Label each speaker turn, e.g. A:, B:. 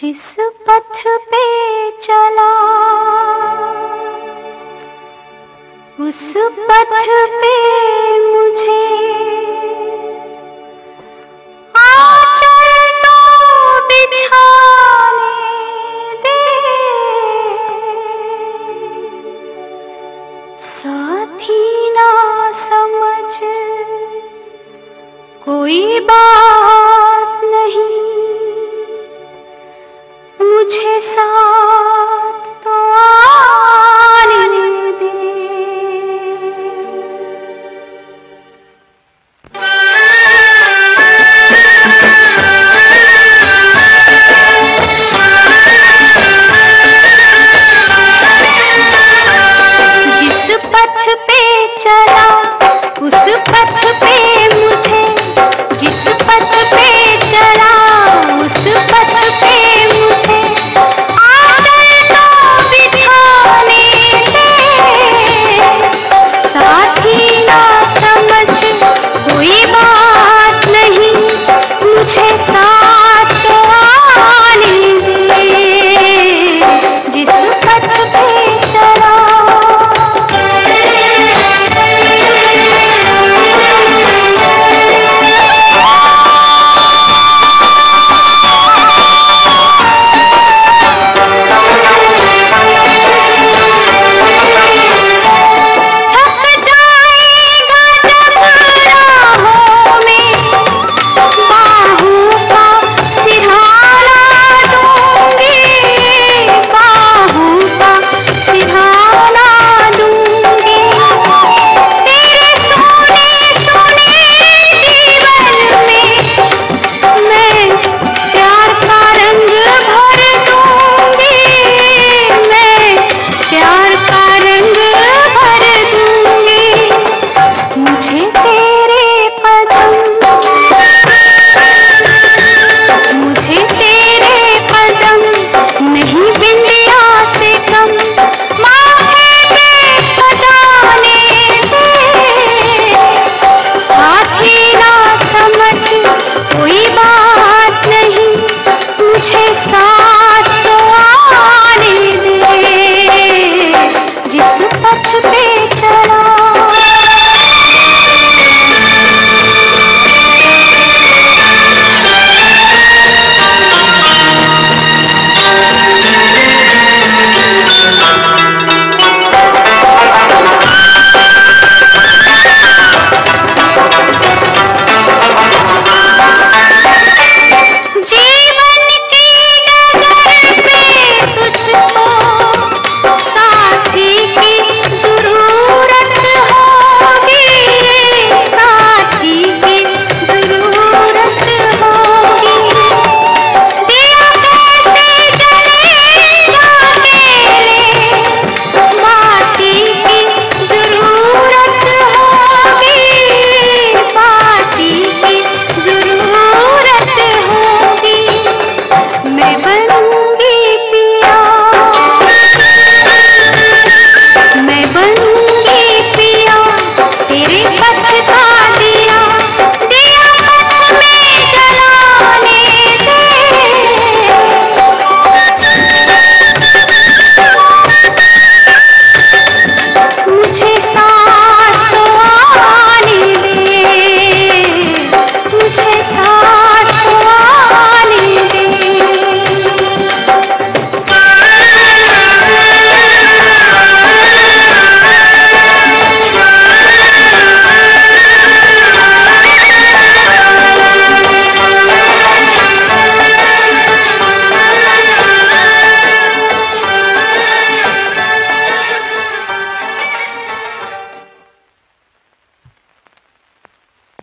A: जिस पथ पे चला, उस पथ पे मुझे बिछाने दे। साथी ना समझ कोई बात